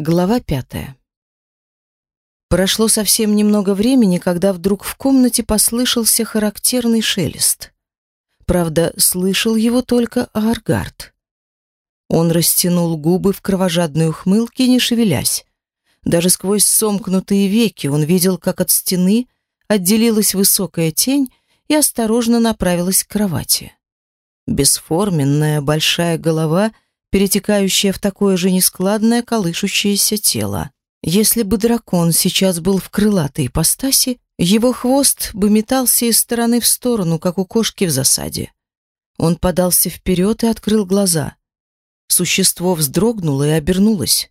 Глава пятая. Прошло совсем немного времени, когда вдруг в комнате послышался характерный шелест. Правда, слышал его только Аргард. Он растянул губы в кровожадной ухмылке, не шевелясь. Даже сквозь сомкнутые веки он видел, как от стены отделилась высокая тень и осторожно направилась к кровати. Бесформенная большая голова, перетекающая в такое же нескладное колышущееся тело. Если бы дракон сейчас был в крылатой ипостаси, его хвост бы метался из стороны в сторону, как у кошки в засаде. Он подался вперед и открыл глаза. Существо вздрогнуло и обернулось.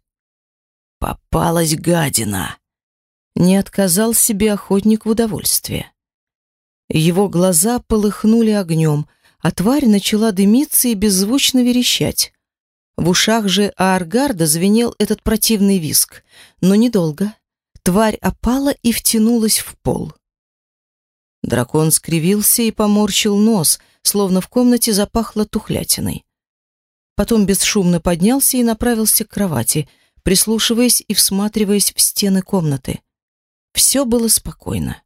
«Попалась гадина!» Не отказал себе охотник в удовольствии. Его глаза полыхнули огнем, а тварь начала дымиться и беззвучно верещать. В ушах же Ааргарда звенел этот противный виск, но недолго. Тварь опала и втянулась в пол. Дракон скривился и поморщил нос, словно в комнате запахло тухлятиной. Потом бесшумно поднялся и направился к кровати, прислушиваясь и всматриваясь в стены комнаты. Все было спокойно.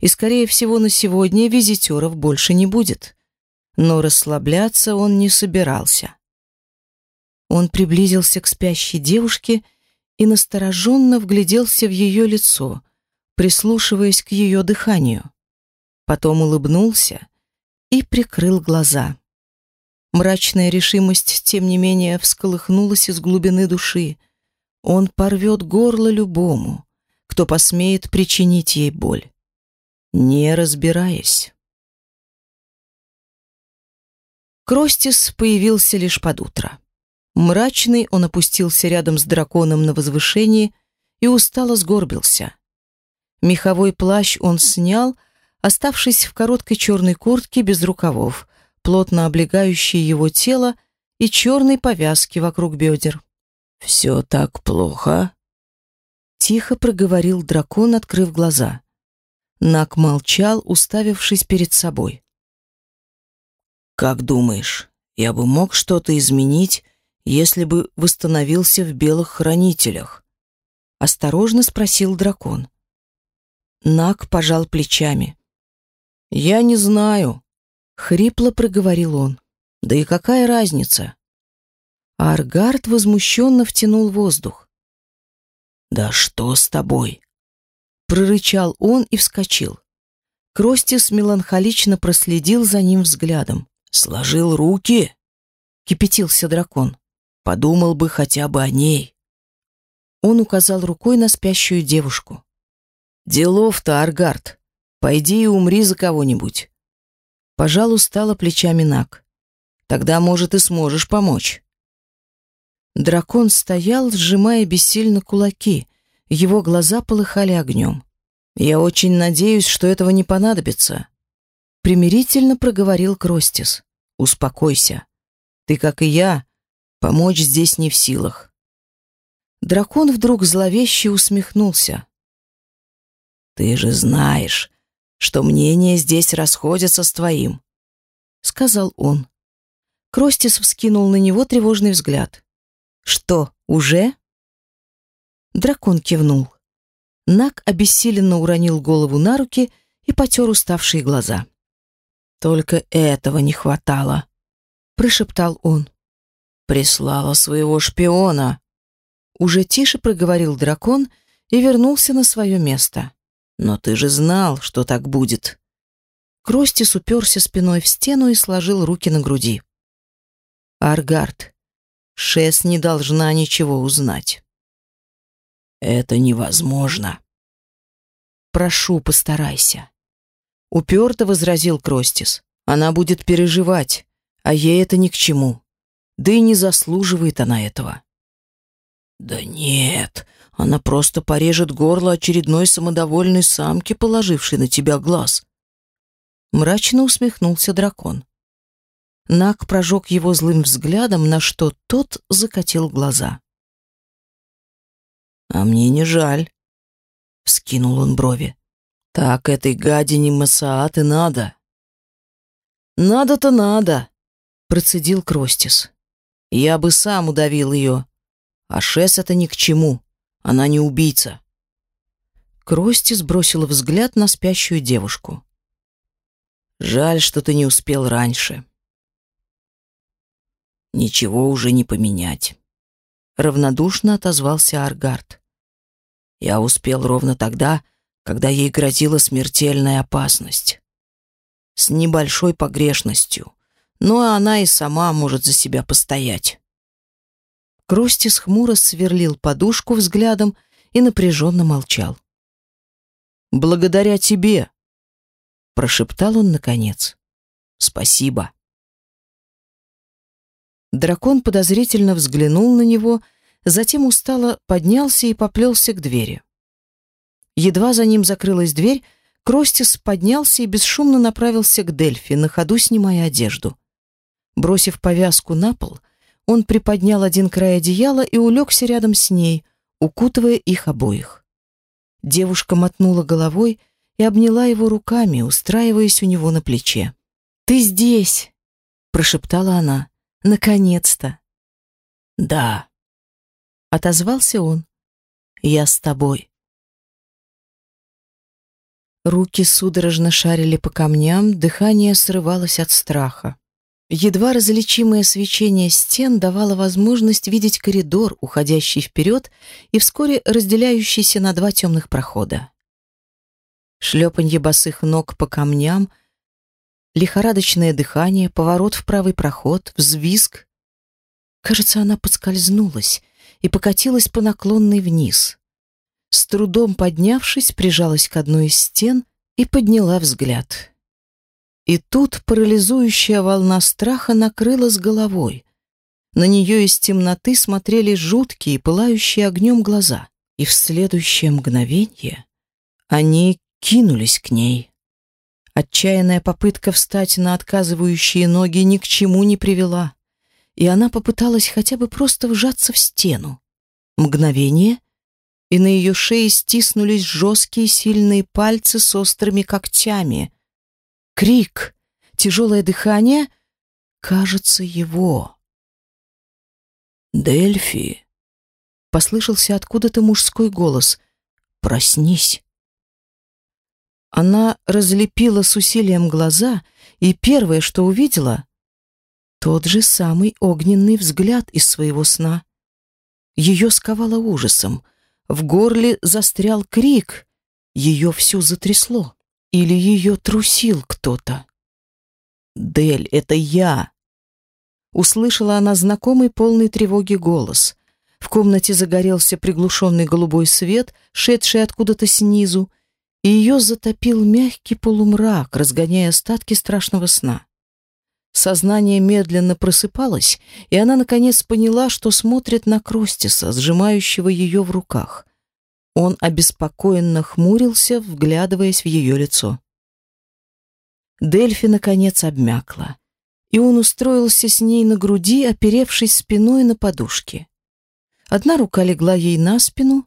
И, скорее всего, на сегодня визитеров больше не будет. Но расслабляться он не собирался. Он приблизился к спящей девушке и настороженно вгляделся в ее лицо, прислушиваясь к ее дыханию. Потом улыбнулся и прикрыл глаза. Мрачная решимость, тем не менее, всколыхнулась из глубины души. Он порвет горло любому, кто посмеет причинить ей боль, не разбираясь. Кростис появился лишь под утро. Мрачный он опустился рядом с драконом на возвышении и устало сгорбился. Меховой плащ он снял, оставшись в короткой черной куртке без рукавов, плотно облегающей его тело и черной повязки вокруг бедер. «Все так плохо?» Тихо проговорил дракон, открыв глаза. Нак молчал, уставившись перед собой. «Как думаешь, я бы мог что-то изменить, если бы восстановился в белых хранителях? Осторожно спросил дракон. Нак пожал плечами. Я не знаю, хрипло проговорил он. Да и какая разница? Аргард возмущенно втянул воздух. Да что с тобой? прорычал он и вскочил. Кростис меланхолично проследил за ним взглядом. Сложил руки, кипятился дракон. Подумал бы хотя бы о ней. Он указал рукой на спящую девушку. Делов-то, Аргард. Пойди и умри за кого-нибудь. Пожалуй, стала плечами Нак. Тогда, может, и сможешь помочь. Дракон стоял, сжимая бессильно кулаки. Его глаза полыхали огнем. «Я очень надеюсь, что этого не понадобится», — примирительно проговорил Кростис. «Успокойся. Ты, как и я, Помочь здесь не в силах. Дракон вдруг зловеще усмехнулся. Ты же знаешь, что мнения здесь расходятся с твоим, сказал он. Кростис вскинул на него тревожный взгляд. Что, уже? Дракон кивнул. Нак обессиленно уронил голову на руки и потер уставшие глаза. Только этого не хватало, прошептал он прислала своего шпиона. Уже тише проговорил дракон и вернулся на свое место. Но ты же знал, что так будет. Кростис уперся спиной в стену и сложил руки на груди. Аргард, Шес не должна ничего узнать. Это невозможно. Прошу, постарайся. Уперто возразил Кростис. Она будет переживать, а ей это ни к чему. Да и не заслуживает она этого. Да нет, она просто порежет горло очередной самодовольной самки, положившей на тебя глаз. Мрачно усмехнулся дракон. Нак прожег его злым взглядом, на что тот закатил глаза. «А мне не жаль», — вскинул он брови. «Так этой гадине Масаат и надо». «Надо-то надо», — процедил Кростис. Я бы сам удавил ее. А Шес это ни к чему. Она не убийца. Крости сбросила взгляд на спящую девушку. Жаль, что ты не успел раньше. Ничего уже не поменять. Равнодушно отозвался Аргард. Я успел ровно тогда, когда ей грозила смертельная опасность. С небольшой погрешностью, но она и сама может за себя постоять. Кростис хмуро сверлил подушку взглядом и напряженно молчал. «Благодаря тебе!» — прошептал он наконец. «Спасибо!» Дракон подозрительно взглянул на него, затем устало поднялся и поплелся к двери. Едва за ним закрылась дверь, Кростис поднялся и бесшумно направился к Дельфи, на ходу снимая одежду. Бросив повязку на пол, он приподнял один край одеяла и улегся рядом с ней, укутывая их обоих. Девушка мотнула головой и обняла его руками, устраиваясь у него на плече. «Ты здесь!» — прошептала она. «Наконец-то!» «Да!» — отозвался он. «Я с тобой!» Руки судорожно шарили по камням, дыхание срывалось от страха. Едва различимое свечение стен давало возможность видеть коридор, уходящий вперед и вскоре разделяющийся на два темных прохода. Шлепанье босых ног по камням, лихорадочное дыхание, поворот в правый проход, взвизг. Кажется, она подскользнулась и покатилась по наклонной вниз. С трудом поднявшись, прижалась к одной из стен и подняла взгляд. И тут парализующая волна страха накрыла с головой. На нее из темноты смотрели жуткие, пылающие огнем глаза. И в следующее мгновение они кинулись к ней. Отчаянная попытка встать на отказывающие ноги ни к чему не привела, и она попыталась хотя бы просто вжаться в стену. Мгновение, и на ее шее стиснулись жесткие сильные пальцы с острыми когтями — Крик, тяжелое дыхание, кажется, его. «Дельфи!» — послышался откуда-то мужской голос. «Проснись!» Она разлепила с усилием глаза, и первое, что увидела, тот же самый огненный взгляд из своего сна. Ее сковало ужасом, в горле застрял крик, ее всю затрясло. Или ее трусил кто-то? «Дель, это я!» Услышала она знакомый полный тревоги голос. В комнате загорелся приглушенный голубой свет, шедший откуда-то снизу, и ее затопил мягкий полумрак, разгоняя остатки страшного сна. Сознание медленно просыпалось, и она наконец поняла, что смотрит на Кростиса, сжимающего ее в руках. Он обеспокоенно хмурился, вглядываясь в ее лицо. Дельфи, наконец, обмякла, и он устроился с ней на груди, оперевшись спиной на подушке. Одна рука легла ей на спину,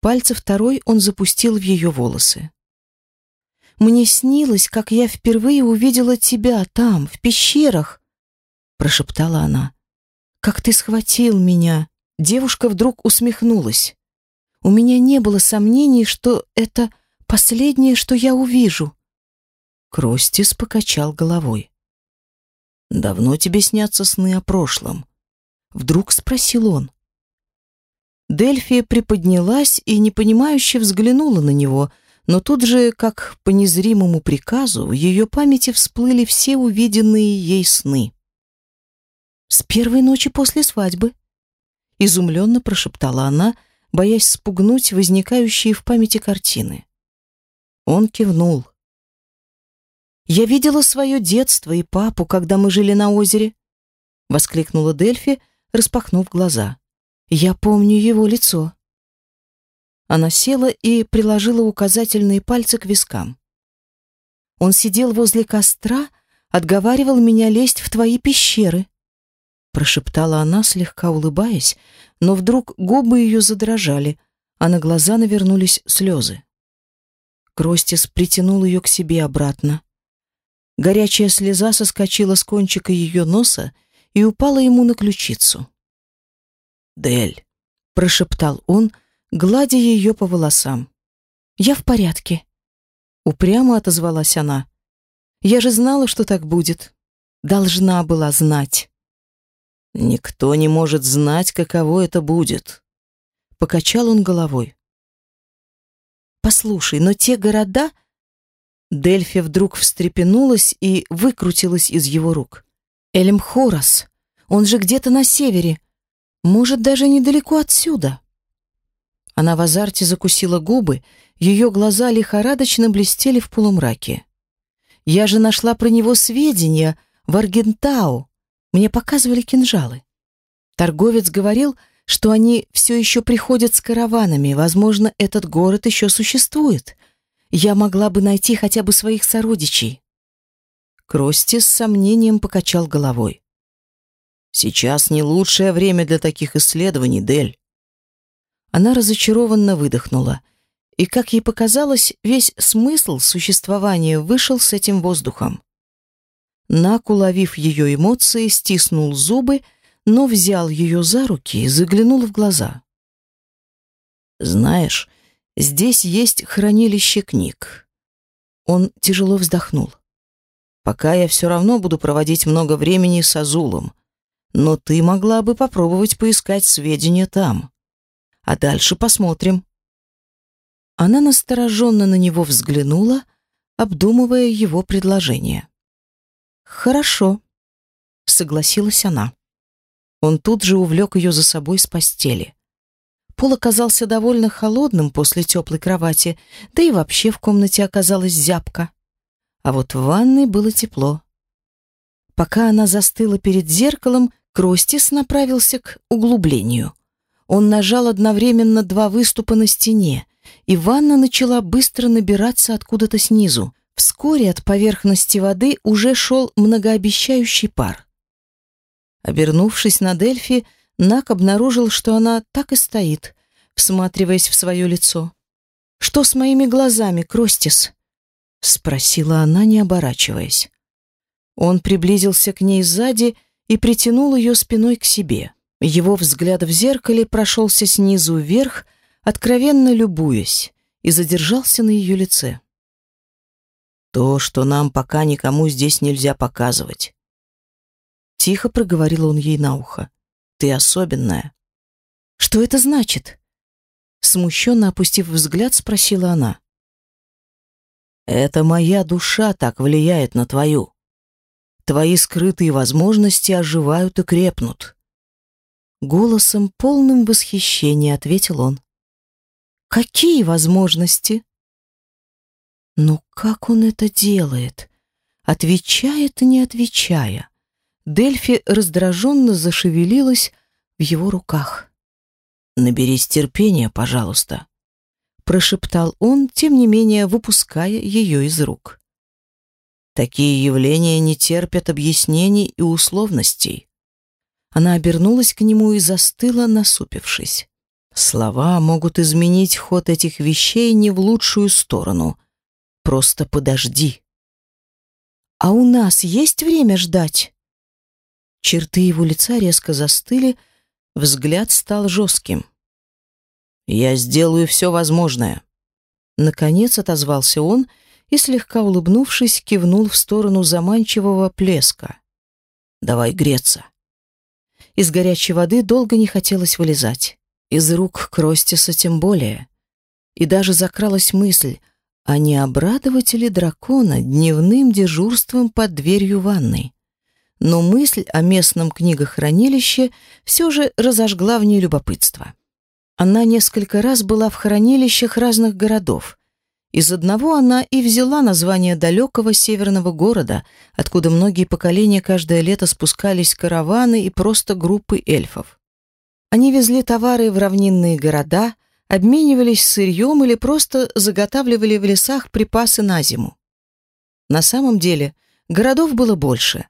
пальцы второй он запустил в ее волосы. «Мне снилось, как я впервые увидела тебя там, в пещерах», — прошептала она. «Как ты схватил меня!» Девушка вдруг усмехнулась. У меня не было сомнений, что это последнее, что я увижу. Кростис покачал головой. «Давно тебе снятся сны о прошлом?» Вдруг спросил он. Дельфия приподнялась и непонимающе взглянула на него, но тут же, как по незримому приказу, в ее памяти всплыли все увиденные ей сны. «С первой ночи после свадьбы», — изумленно прошептала она, — боясь спугнуть возникающие в памяти картины. Он кивнул. «Я видела свое детство и папу, когда мы жили на озере», — воскликнула Дельфи, распахнув глаза. «Я помню его лицо». Она села и приложила указательные пальцы к вискам. Он сидел возле костра, отговаривал меня лезть в твои пещеры прошептала она, слегка улыбаясь, но вдруг губы ее задрожали, а на глаза навернулись слезы. Кростис притянул ее к себе обратно. Горячая слеза соскочила с кончика ее носа и упала ему на ключицу. «Дель, прошептал он, гладя ее по волосам. «Я в порядке», — упрямо отозвалась она. «Я же знала, что так будет. Должна была знать». «Никто не может знать, каково это будет», — покачал он головой. «Послушай, но те города...» Дельфи вдруг встрепенулась и выкрутилась из его рук. «Эльмхорос, он же где-то на севере. Может, даже недалеко отсюда». Она в азарте закусила губы, ее глаза лихорадочно блестели в полумраке. «Я же нашла про него сведения в Аргентау. Мне показывали кинжалы. Торговец говорил, что они все еще приходят с караванами. Возможно, этот город еще существует. Я могла бы найти хотя бы своих сородичей». Крости с сомнением покачал головой. Сейчас не лучшее время для таких исследований, Дель. Она разочарованно выдохнула. И, как ей показалось, весь смысл существования вышел с этим воздухом. Нак, уловив ее эмоции, стиснул зубы, но взял ее за руки и заглянул в глаза. «Знаешь, здесь есть хранилище книг». Он тяжело вздохнул. «Пока я все равно буду проводить много времени с Азулом, но ты могла бы попробовать поискать сведения там. А дальше посмотрим». Она настороженно на него взглянула, обдумывая его предложение. «Хорошо», — согласилась она. Он тут же увлек ее за собой с постели. Пол оказался довольно холодным после теплой кровати, да и вообще в комнате оказалась зябко. А вот в ванной было тепло. Пока она застыла перед зеркалом, Кростис направился к углублению. Он нажал одновременно два выступа на стене, и ванна начала быстро набираться откуда-то снизу. Вскоре от поверхности воды уже шел многообещающий пар. Обернувшись на Дельфи, Нак обнаружил, что она так и стоит, всматриваясь в свое лицо. «Что с моими глазами, Кростис?» — спросила она, не оборачиваясь. Он приблизился к ней сзади и притянул ее спиной к себе. Его взгляд в зеркале прошелся снизу вверх, откровенно любуясь, и задержался на ее лице. «То, что нам пока никому здесь нельзя показывать». Тихо проговорил он ей на ухо. «Ты особенная». «Что это значит?» Смущенно опустив взгляд, спросила она. «Это моя душа так влияет на твою», Твои скрытые возможности оживают и крепнут. Голосом полным восхищения ответил он. Какие возможности? Ну как он это делает? Отвечает, не отвечая. Дельфи раздраженно зашевелилась в его руках. «Наберись терпения, пожалуйста», — прошептал он, тем не менее выпуская ее из рук. Такие явления не терпят объяснений и условностей. Она обернулась к нему и застыла, насупившись. Слова могут изменить ход этих вещей не в лучшую сторону. Просто подожди. А у нас есть время ждать? Черты его лица резко застыли, взгляд стал жестким. Я сделаю все возможное. Наконец отозвался он и, слегка улыбнувшись, кивнул в сторону заманчивого плеска. «Давай греться». Из горячей воды долго не хотелось вылезать. Из рук Кростиса тем более. И даже закралась мысль, а не обрадовать ли дракона дневным дежурством под дверью ванной? Но мысль о местном книгохранилище все же разожгла в ней любопытство. Она несколько раз была в хранилищах разных городов, из одного она и взяла название далекого северного города, откуда многие поколения каждое лето спускались караваны и просто группы эльфов. Они везли товары в равнинные города, обменивались сырьем или просто заготавливали в лесах припасы на зиму. На самом деле городов было больше,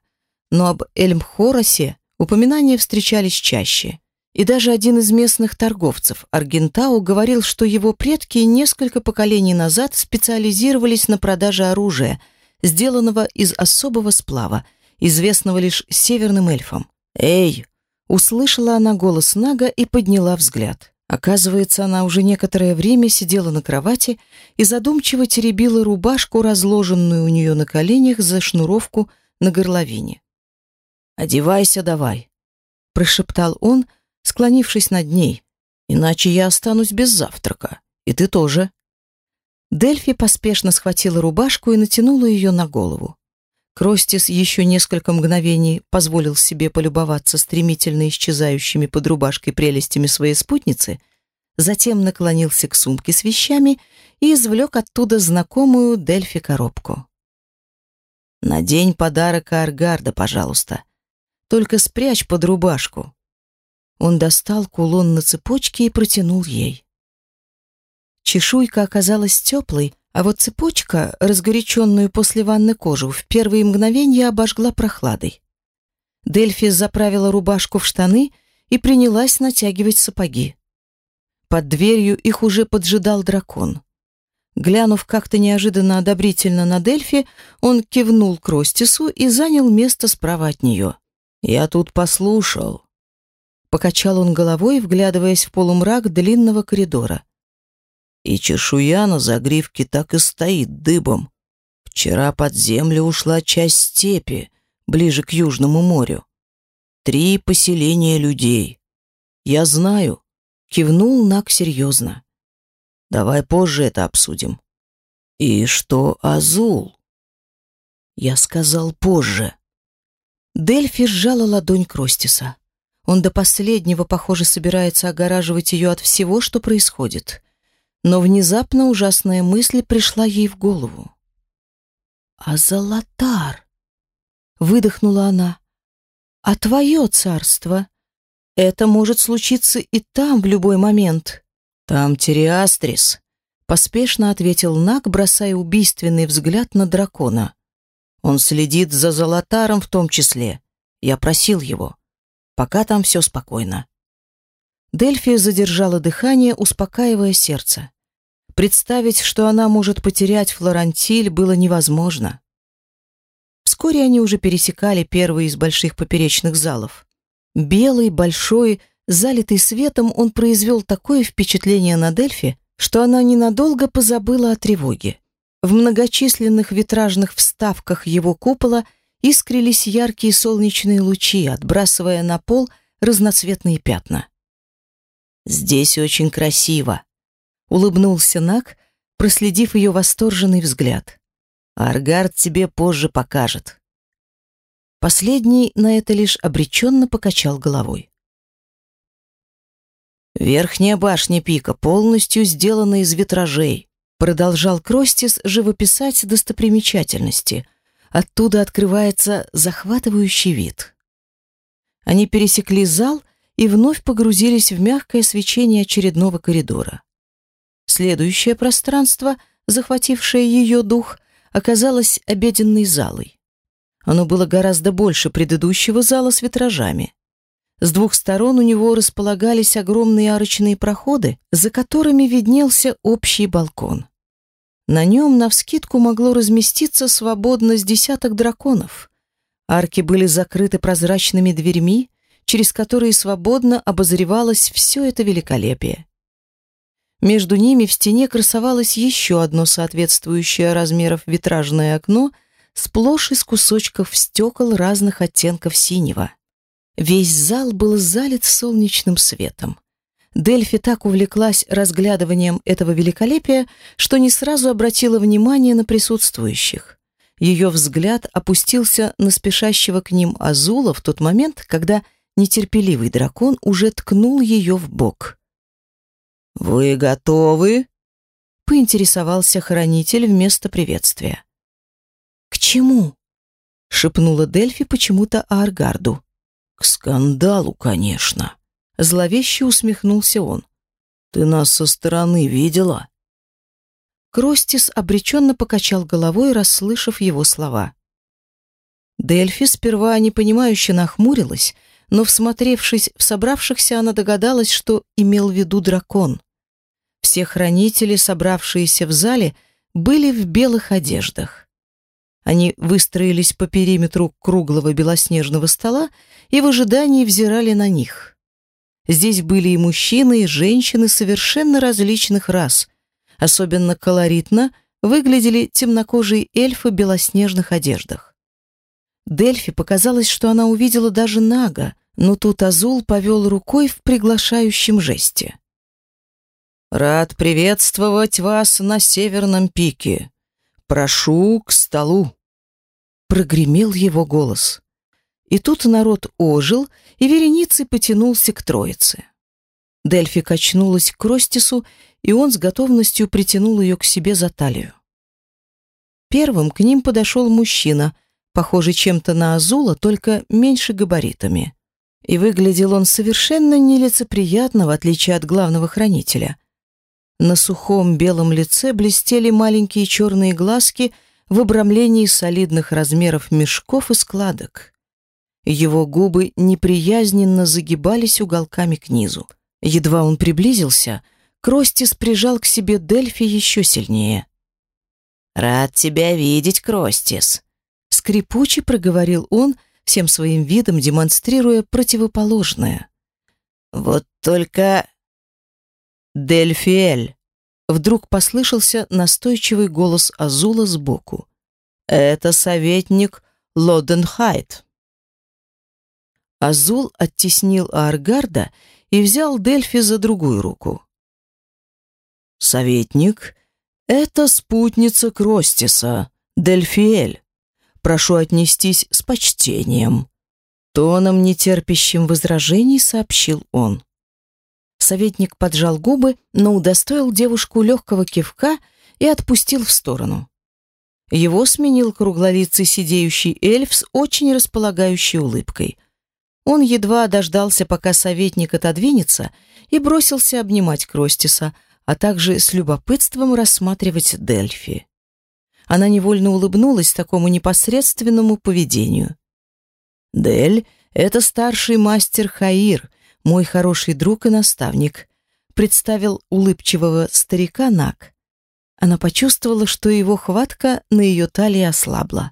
но об Эльмхоросе упоминания встречались чаще – и даже один из местных торговцев, Аргентау, говорил, что его предки несколько поколений назад специализировались на продаже оружия, сделанного из особого сплава, известного лишь северным эльфам. «Эй!» — услышала она голос Нага и подняла взгляд. Оказывается, она уже некоторое время сидела на кровати и задумчиво теребила рубашку, разложенную у нее на коленях за шнуровку на горловине. «Одевайся давай», — прошептал он, склонившись над ней. «Иначе я останусь без завтрака, и ты тоже». Дельфи поспешно схватила рубашку и натянула ее на голову. Кростис еще несколько мгновений позволил себе полюбоваться стремительно исчезающими под рубашкой прелестями своей спутницы, затем наклонился к сумке с вещами и извлек оттуда знакомую Дельфи коробку. «Надень подарок Аргарда, пожалуйста», только спрячь под рубашку. Он достал кулон на цепочке и протянул ей. Чешуйка оказалась теплой, а вот цепочка, разгоряченную после ванны кожу, в первые мгновения обожгла прохладой. Дельфи заправила рубашку в штаны и принялась натягивать сапоги. Под дверью их уже поджидал дракон. Глянув как-то неожиданно одобрительно на Дельфи, он кивнул к Ростису и занял место справа от нее. Я тут послушал. Покачал он головой, вглядываясь в полумрак длинного коридора. И чешуя на загривке так и стоит дыбом. Вчера под землю ушла часть степи, ближе к Южному морю. Три поселения людей. Я знаю. Кивнул Нак серьезно. Давай позже это обсудим. И что Азул? Я сказал позже. Дельфи сжала ладонь Кростиса. Он до последнего, похоже, собирается огораживать ее от всего, что происходит. Но внезапно ужасная мысль пришла ей в голову. «А Золотар?» — выдохнула она. «А твое царство? Это может случиться и там в любой момент». «Там Териастрис», — поспешно ответил Нак, бросая убийственный взгляд на дракона. Он следит за Золотаром в том числе. Я просил его. Пока там все спокойно. Дельфия задержала дыхание, успокаивая сердце. Представить, что она может потерять Флорантиль, было невозможно. Вскоре они уже пересекали первый из больших поперечных залов. Белый, большой, залитый светом, он произвел такое впечатление на Дельфи, что она ненадолго позабыла о тревоге. В многочисленных витражных вставках его купола искрились яркие солнечные лучи, отбрасывая на пол разноцветные пятна. «Здесь очень красиво», — улыбнулся Нак, проследив ее восторженный взгляд. «Аргард тебе позже покажет». Последний на это лишь обреченно покачал головой. Верхняя башня пика полностью сделана из витражей. Продолжал Кростис живописать достопримечательности. Оттуда открывается захватывающий вид. Они пересекли зал и вновь погрузились в мягкое свечение очередного коридора. Следующее пространство, захватившее ее дух, оказалось обеденной залой. Оно было гораздо больше предыдущего зала с витражами. С двух сторон у него располагались огромные арочные проходы, за которыми виднелся общий балкон. На нем навскидку могло разместиться свободно с десяток драконов. Арки были закрыты прозрачными дверьми, через которые свободно обозревалось все это великолепие. Между ними в стене красовалось еще одно соответствующее размеров витражное окно, сплошь из кусочков стекол разных оттенков синего. Весь зал был залит солнечным светом. Дельфи так увлеклась разглядыванием этого великолепия, что не сразу обратила внимание на присутствующих. Ее взгляд опустился на спешащего к ним Азула в тот момент, когда нетерпеливый дракон уже ткнул ее в бок. «Вы готовы?» — поинтересовался хранитель вместо приветствия. «К чему?» — шепнула Дельфи почему-то Аргарду. «К скандалу, конечно». Зловеще усмехнулся он. «Ты нас со стороны видела?» Кростис обреченно покачал головой, расслышав его слова. Дельфи сперва непонимающе нахмурилась, но, всмотревшись в собравшихся, она догадалась, что имел в виду дракон. Все хранители, собравшиеся в зале, были в белых одеждах. Они выстроились по периметру круглого белоснежного стола и в ожидании взирали на них. Здесь были и мужчины, и женщины совершенно различных рас. Особенно колоритно выглядели темнокожие эльфы в белоснежных одеждах. Дельфи показалось, что она увидела даже Нага, но тут Азул повел рукой в приглашающем жесте. «Рад приветствовать вас на северном пике. Прошу к столу!» Прогремел его голос. И тут народ ожил, и вереницей потянулся к троице. Дельфи качнулась к Ростису, и он с готовностью притянул ее к себе за талию. Первым к ним подошел мужчина, похожий чем-то на Азула, только меньше габаритами. И выглядел он совершенно нелицеприятно, в отличие от главного хранителя. На сухом белом лице блестели маленькие черные глазки в обрамлении солидных размеров мешков и складок. Его губы неприязненно загибались уголками к низу. Едва он приблизился, Кростис прижал к себе Дельфи еще сильнее. «Рад тебя видеть, Кростис», — скрипуче проговорил он, всем своим видом демонстрируя противоположное. «Вот только...» «Дельфиэль!» Вдруг послышался настойчивый голос Азула сбоку. «Это советник Лоденхайт». Азул оттеснил Аргарда и взял Дельфи за другую руку. «Советник — это спутница Кростиса, Дельфиэль. Прошу отнестись с почтением». Тоном, нетерпящим возражений, сообщил он. Советник поджал губы, но удостоил девушку легкого кивка и отпустил в сторону. Его сменил круглолицый сидеющий эльф с очень располагающей улыбкой. Он едва дождался, пока советник отодвинется, и бросился обнимать Кростиса, а также с любопытством рассматривать Дельфи. Она невольно улыбнулась такому непосредственному поведению. «Дель — это старший мастер Хаир, мой хороший друг и наставник», представил улыбчивого старика Нак. Она почувствовала, что его хватка на ее талии ослабла.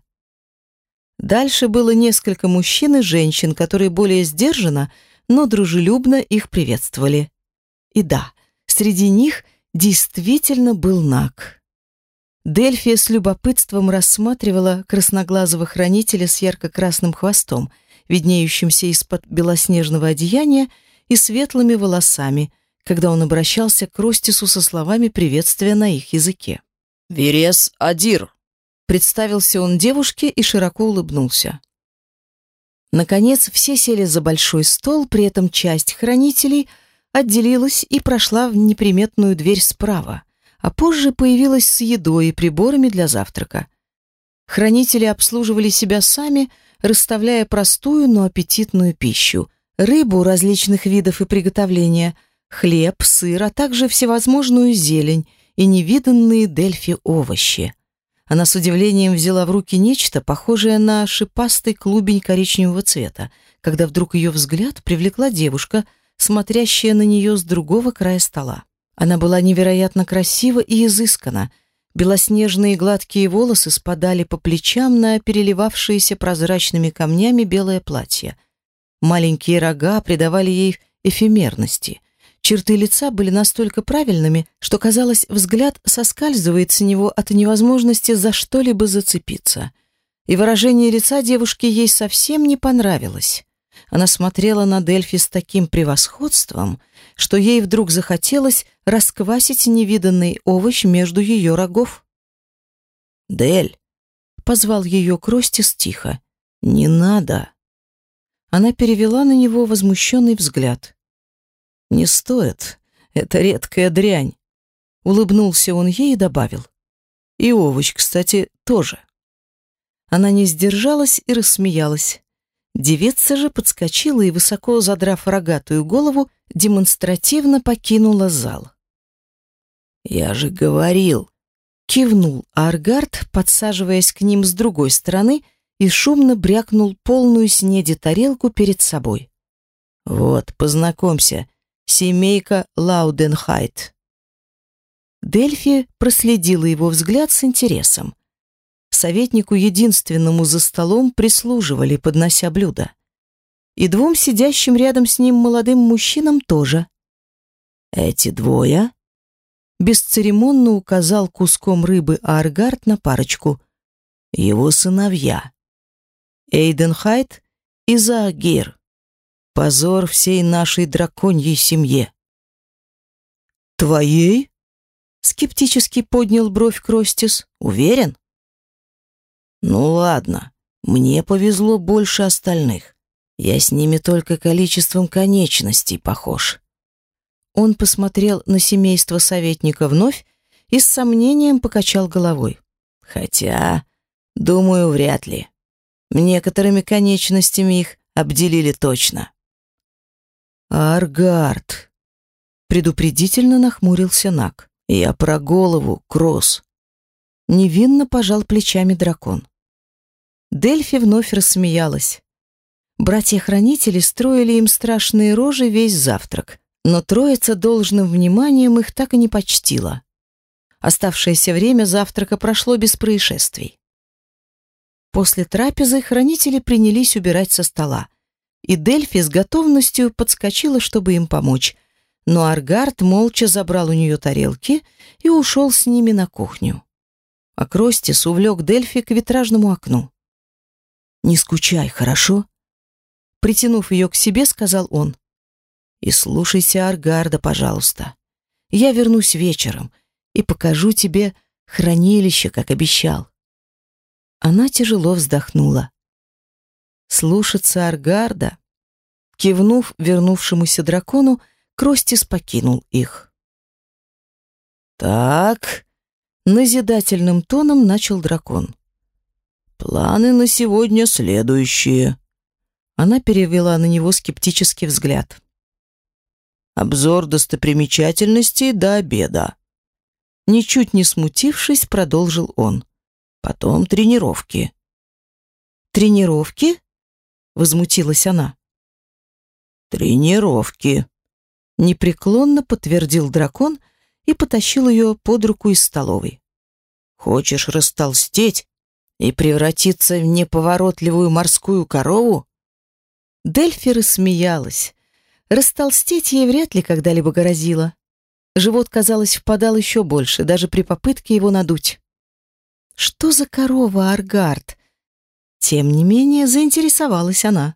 Дальше было несколько мужчин и женщин, которые более сдержанно, но дружелюбно их приветствовали. И да, среди них действительно был Нак. Дельфия с любопытством рассматривала красноглазого хранителя с ярко-красным хвостом, виднеющимся из-под белоснежного одеяния и светлыми волосами, когда он обращался к Ростису со словами приветствия на их языке. «Верес Адир!» Представился он девушке и широко улыбнулся. Наконец, все сели за большой стол, при этом часть хранителей отделилась и прошла в неприметную дверь справа а позже появилась с едой и приборами для завтрака. Хранители обслуживали себя сами, расставляя простую, но аппетитную пищу: рыбу различных видов и приготовления, хлеб, сыр, а также всевозможную зелень и невиданные Дельфи овощи. Она с удивлением взяла в руки нечто похожее на шипастый клубень коричневого цвета, когда вдруг ее взгляд привлекла девушка, смотрящая на нее с другого края стола. Она была невероятно красива и изыскана. Белоснежные гладкие волосы спадали по плечам на переливавшееся прозрачными камнями белое платье. Маленькие рога придавали ей эфемерности. Черты лица были настолько правильными, что, казалось, взгляд соскальзывает с него от невозможности за что-либо зацепиться. И выражение лица девушки ей совсем не понравилось. Она смотрела на Дельфи с таким превосходством, что ей вдруг захотелось расквасить невиданный овощ между ее рогов. «Дель!» — позвал ее Кростис тихо. «Не надо!» Она перевела на него возмущенный взгляд. «Не стоит. Это редкая дрянь!» Улыбнулся он ей и добавил. «И овощ, кстати, тоже». Она не сдержалась и рассмеялась. Девица же подскочила и, высоко задрав рогатую голову, демонстративно покинула зал. «Я же говорил!» — кивнул Аргард, подсаживаясь к ним с другой стороны и шумно брякнул полную снеди тарелку перед собой. «Вот, познакомься, семейка Лауденхайт». Дельфи проследила его взгляд с интересом советнику единственному за столом прислуживали, поднося блюда. И двум сидящим рядом с ним молодым мужчинам тоже. «Эти двое?» Бесцеремонно указал куском рыбы Аргард на парочку. «Его сыновья. Эйден Хайт и Заагир. Позор всей нашей драконьей семье». «Твоей?» Скептически поднял бровь Кростис. «Уверен?» «Ну ладно, мне повезло больше остальных. Я с ними только количеством конечностей похож». Он посмотрел на семейство советника вновь и с сомнением покачал головой. «Хотя, думаю, вряд ли. Некоторыми конечностями их обделили точно». «Аргард», — предупредительно нахмурился Нак. «Я про голову, Кросс». Невинно пожал плечами дракон. Дельфи вновь рассмеялась. Братья-хранители строили им страшные рожи весь завтрак, но троица должным вниманием их так и не почтила. Оставшееся время завтрака прошло без происшествий. После трапезы хранители принялись убирать со стола, и Дельфи с готовностью подскочила, чтобы им помочь, но Аргард молча забрал у нее тарелки и ушел с ними на кухню. Акростис увлек Дельфи к витражному окну. «Не скучай, хорошо?» Притянув ее к себе, сказал он. «И слушайся Аргарда, пожалуйста. Я вернусь вечером и покажу тебе хранилище, как обещал». Она тяжело вздохнула. Слушаться Аргарда, кивнув вернувшемуся дракону, Кростис покинул их. «Так», — назидательным тоном начал дракон. «Планы на сегодня следующие». Она перевела на него скептический взгляд. «Обзор достопримечательностей до обеда». Ничуть не смутившись, продолжил он. «Потом тренировки». «Тренировки?» — возмутилась она. «Тренировки», непреклонно подтвердил дракон и потащил ее под руку из столовой. Хочешь растолстеть и превратиться в неповоротливую морскую корову? Дельфи рассмеялась. Растолстеть ей вряд ли когда-либо грозило. Живот, казалось, впадал еще больше, даже при попытке его надуть. Что за корова, Аргард? Тем не менее, заинтересовалась она.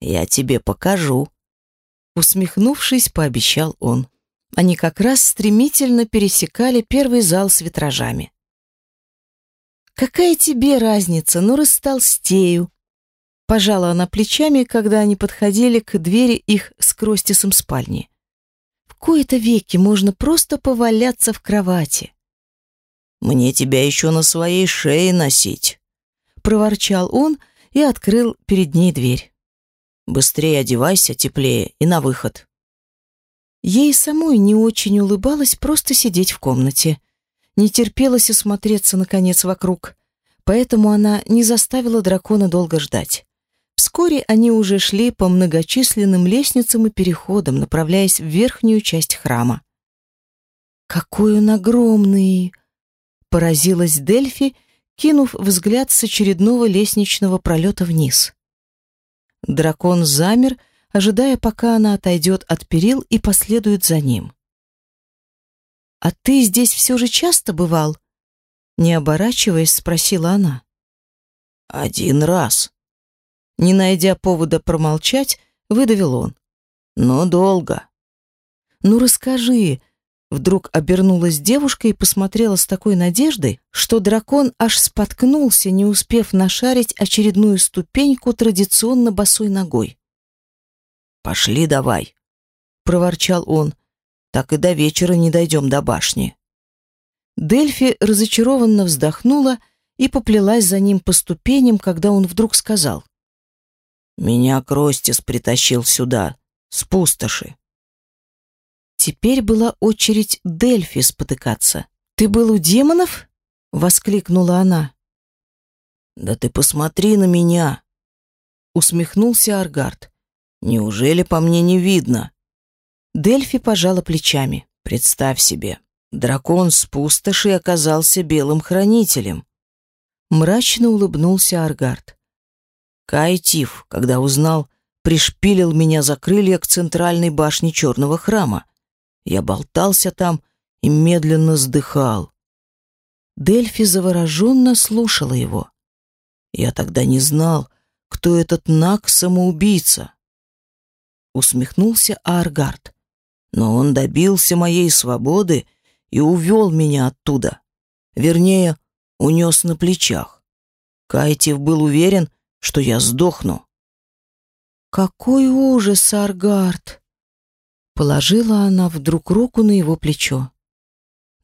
Я тебе покажу, Усмехнувшись, пообещал он. Они как раз стремительно пересекали первый зал с витражами. «Какая тебе разница? Ну, растолстею!» Пожала она плечами, когда они подходили к двери их с Кростисом спальни. «В кои-то веки можно просто поваляться в кровати». «Мне тебя еще на своей шее носить», — проворчал он и открыл перед ней дверь. Быстрее одевайся, теплее и на выход. Ей самой не очень улыбалось просто сидеть в комнате. Не терпелось осмотреться, наконец, вокруг. Поэтому она не заставила дракона долго ждать. Вскоре они уже шли по многочисленным лестницам и переходам, направляясь в верхнюю часть храма. «Какой он огромный!» — поразилась Дельфи, кинув взгляд с очередного лестничного пролета вниз. Дракон замер, ожидая, пока она отойдет от перил и последует за ним. «А ты здесь все же часто бывал?» Не оборачиваясь, спросила она. «Один раз». Не найдя повода промолчать, выдавил он. «Но долго». «Ну расскажи», Вдруг обернулась девушка и посмотрела с такой надеждой, что дракон аж споткнулся, не успев нашарить очередную ступеньку традиционно босой ногой. «Пошли давай», — проворчал он. «Так и до вечера не дойдем до башни». Дельфи разочарованно вздохнула и поплелась за ним по ступеням, когда он вдруг сказал. «Меня Кростис притащил сюда, с пустоши. Теперь была очередь Дельфи спотыкаться. «Ты был у демонов?» — воскликнула она. «Да ты посмотри на меня!» — усмехнулся Аргард. «Неужели по мне не видно?» Дельфи пожала плечами. «Представь себе, дракон с пустоши оказался белым хранителем». Мрачно улыбнулся Аргард. Кайтив, когда узнал, пришпилил меня за крылья к центральной башне черного храма. Я болтался там и медленно вздыхал. Дельфи завороженно слушала его. Я тогда не знал, кто этот Нак-самоубийца. Усмехнулся Аргард. Но он добился моей свободы и увел меня оттуда. Вернее, унес на плечах. Кайтив был уверен, что я сдохну. «Какой ужас, Аргард!» Положила она вдруг руку на его плечо.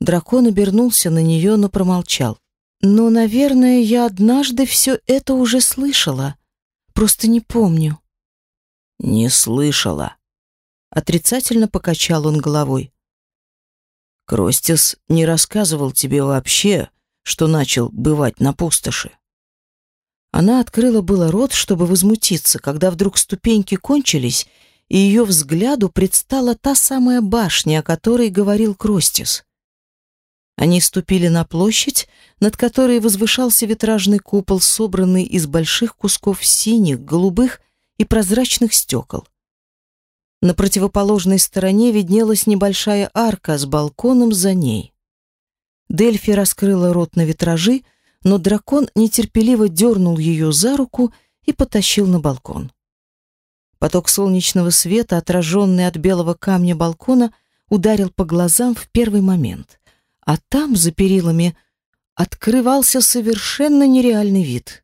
Дракон обернулся на нее, но промолчал. «Но, наверное, я однажды все это уже слышала. Просто не помню». «Не слышала». Отрицательно покачал он головой. Кростис не рассказывал тебе вообще, что начал бывать на пустоши. Она открыла было рот, чтобы возмутиться, когда вдруг ступеньки кончились, и ее взгляду предстала та самая башня, о которой говорил Кростис. Они ступили на площадь, над которой возвышался витражный купол, собранный из больших кусков синих, голубых и прозрачных стекол. На противоположной стороне виднелась небольшая арка с балконом за ней. Дельфи раскрыла рот на витражи, но дракон нетерпеливо дернул ее за руку и потащил на балкон. Поток солнечного света, отраженный от белого камня балкона, ударил по глазам в первый момент, а там, за перилами, открывался совершенно нереальный вид.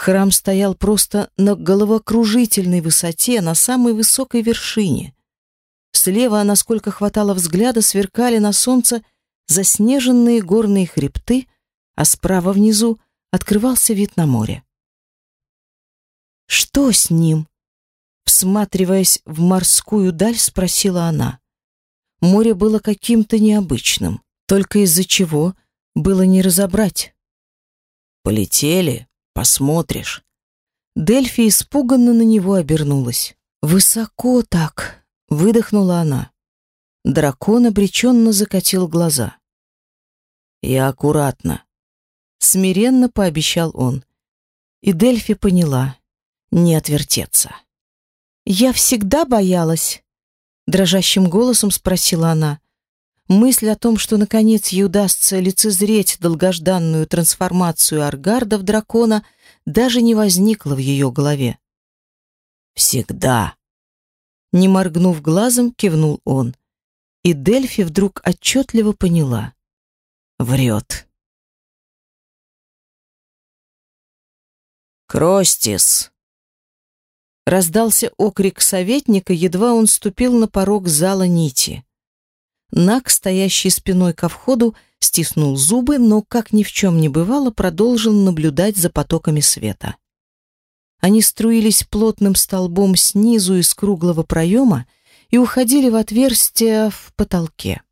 Храм стоял просто на головокружительной высоте, на самой высокой вершине. Слева, насколько хватало взгляда, сверкали на солнце заснеженные горные хребты, а справа внизу открывался вид на море. «Что с ним?» Всматриваясь в морскую даль, спросила она. Море было каким-то необычным, только из-за чего было не разобрать. «Полетели», Посмотришь. Дельфи испуганно на него обернулась. «Высоко так!» — выдохнула она. Дракон обреченно закатил глаза. «Я аккуратно», — смиренно пообещал он. И Дельфи поняла — не отвертеться. «Я всегда боялась», — дрожащим голосом спросила она. Мысль о том, что наконец ей удастся лицезреть долгожданную трансформацию Аргарда в дракона, даже не возникла в ее голове. «Всегда!» Не моргнув глазом, кивнул он. И Дельфи вдруг отчетливо поняла. Врет. «Кростис!» Раздался окрик советника, едва он ступил на порог зала нити. Нак, стоящий спиной ко входу, стиснул зубы, но, как ни в чем не бывало, продолжил наблюдать за потоками света. Они струились плотным столбом снизу из круглого проема и уходили в отверстие в потолке.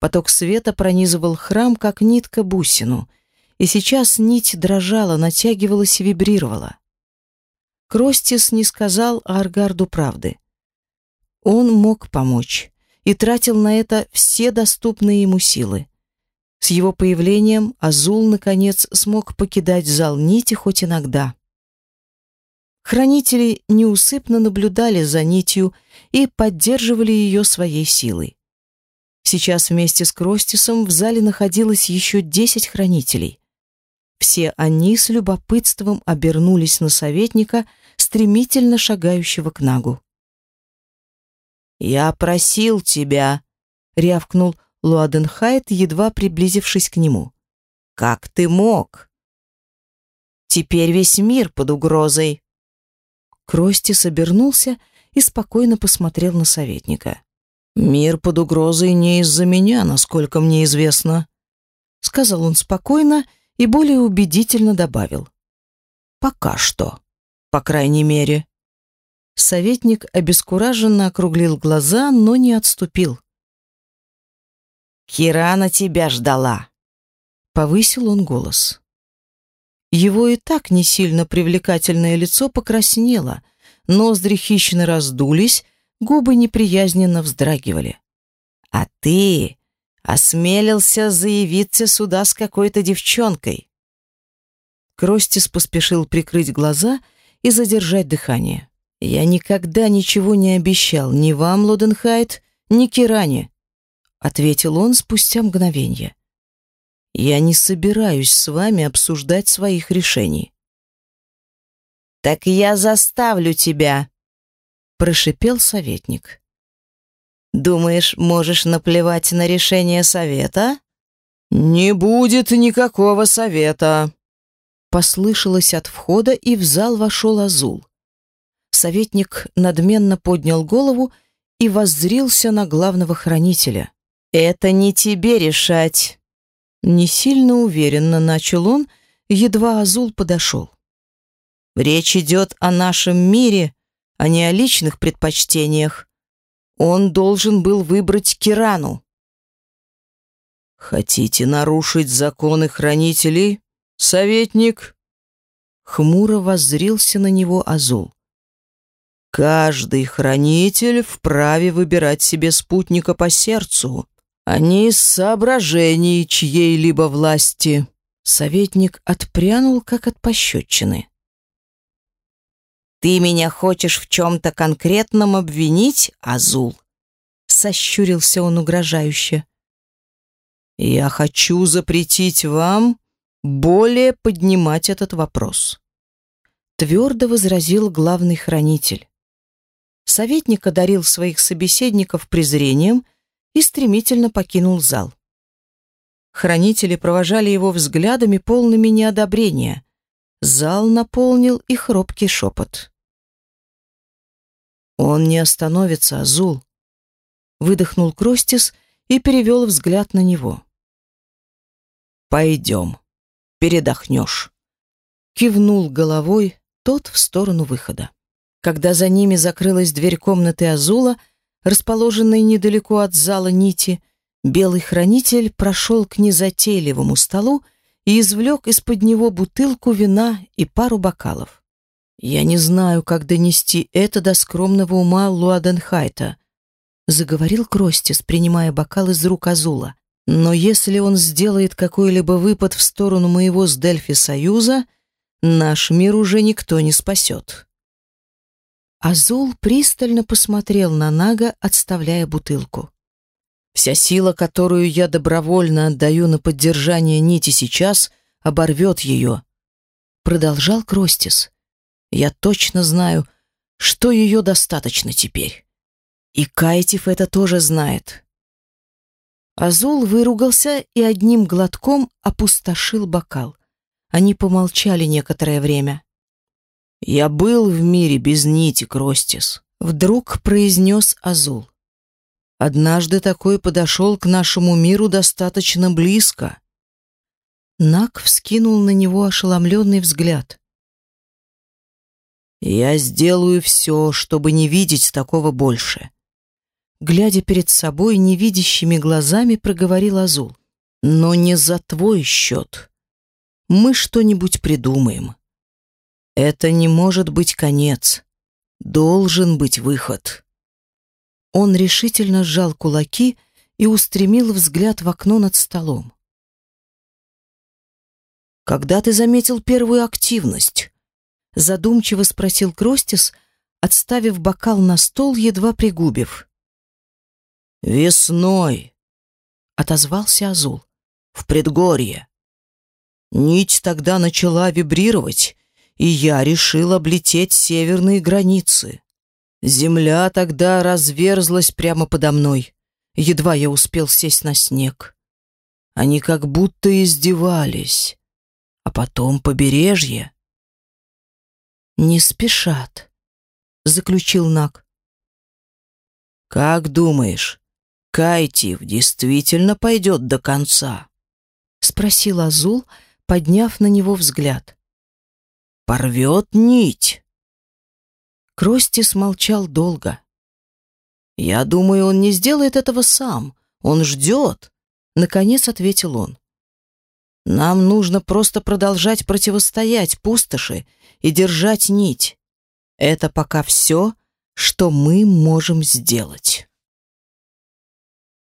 Поток света пронизывал храм, как нитка бусину, и сейчас нить дрожала, натягивалась и вибрировала. Кростис не сказал Аргарду правды. Он мог помочь и тратил на это все доступные ему силы. С его появлением Азул, наконец, смог покидать зал нити хоть иногда. Хранители неусыпно наблюдали за нитью и поддерживали ее своей силой. Сейчас вместе с Кростисом в зале находилось еще десять хранителей. Все они с любопытством обернулись на советника, стремительно шагающего к Нагу. «Я просил тебя», — рявкнул Луаденхайт, едва приблизившись к нему. «Как ты мог?» «Теперь весь мир под угрозой». Крости собернулся и спокойно посмотрел на советника. «Мир под угрозой не из-за меня, насколько мне известно», — сказал он спокойно и более убедительно добавил. «Пока что, по крайней мере». Советник обескураженно округлил глаза, но не отступил. «Кирана тебя ждала!» Повысил он голос. Его и так не сильно привлекательное лицо покраснело, ноздри хищно раздулись, губы неприязненно вздрагивали. «А ты осмелился заявиться сюда с какой-то девчонкой!» Кростис поспешил прикрыть глаза и задержать дыхание. «Я никогда ничего не обещал ни вам, Лоденхайт, ни Киране», ответил он спустя мгновение. «Я не собираюсь с вами обсуждать своих решений». «Так я заставлю тебя», прошипел советник. «Думаешь, можешь наплевать на решение совета?» «Не будет никакого совета», послышалось от входа, и в зал вошел Азул. Советник надменно поднял голову и воззрился на главного хранителя. «Это не тебе решать!» Не сильно уверенно начал он, едва Азул подошел. «Речь идет о нашем мире, а не о личных предпочтениях. Он должен был выбрать Кирану». «Хотите нарушить законы хранителей, советник?» Хмуро воззрился на него Азул. Каждый хранитель вправе выбирать себе спутника по сердцу, а не из соображений чьей-либо власти. Советник отпрянул, как от пощечины. «Ты меня хочешь в чем-то конкретном обвинить, Азул?» Сощурился он угрожающе. «Я хочу запретить вам более поднимать этот вопрос», твердо возразил главный хранитель. Советник одарил своих собеседников презрением и стремительно покинул зал. Хранители провожали его взглядами, полными неодобрения. Зал наполнил их робкий шепот. «Он не остановится, Азул!» Выдохнул Кростис и перевел взгляд на него. «Пойдем, передохнешь!» Кивнул головой тот в сторону выхода. Когда за ними закрылась дверь комнаты Азула, расположенной недалеко от зала Нити, белый хранитель прошел к незатейливому столу и извлек из-под него бутылку вина и пару бокалов. «Я не знаю, как донести это до скромного ума Луаденхайта», заговорил Кростис, принимая бокал из рук Азула. «Но если он сделает какой-либо выпад в сторону моего с Дельфи союза, наш мир уже никто не спасет». Азул пристально посмотрел на Нага, отставляя бутылку. «Вся сила, которую я добровольно отдаю на поддержание нити сейчас, оборвет ее», — продолжал Кростис. «Я точно знаю, что ее достаточно теперь. И Кайтив это тоже знает». Азул выругался и одним глотком опустошил бокал. Они помолчали некоторое время. «Я был в мире без нити, Кростис», — вдруг произнес Азул. «Однажды такой подошел к нашему миру достаточно близко». Нак вскинул на него ошеломленный взгляд. «Я сделаю все, чтобы не видеть такого больше». Глядя перед собой невидящими глазами, проговорил Азул. «Но не за твой счет. Мы что-нибудь придумаем». Это не может быть конец. Должен быть выход. Он решительно сжал кулаки и устремил взгляд в окно над столом. «Когда ты заметил первую активность?» Задумчиво спросил Кростис, отставив бокал на стол, едва пригубив. «Весной», — отозвался Азул, — «в предгорье. Нить тогда начала вибрировать, и я решил облететь северные границы. Земля тогда разверзлась прямо подо мной. Едва я успел сесть на снег. Они как будто издевались. А потом побережье. «Не спешат», — заключил Нак. «Как думаешь, Кайтив действительно пойдет до конца?» — спросил Азул, подняв на него взгляд порвет нить. Крости смолчал долго. «Я думаю, он не сделает этого сам. Он ждет», — наконец ответил он. «Нам нужно просто продолжать противостоять пустоши и держать нить. Это пока все, что мы можем сделать».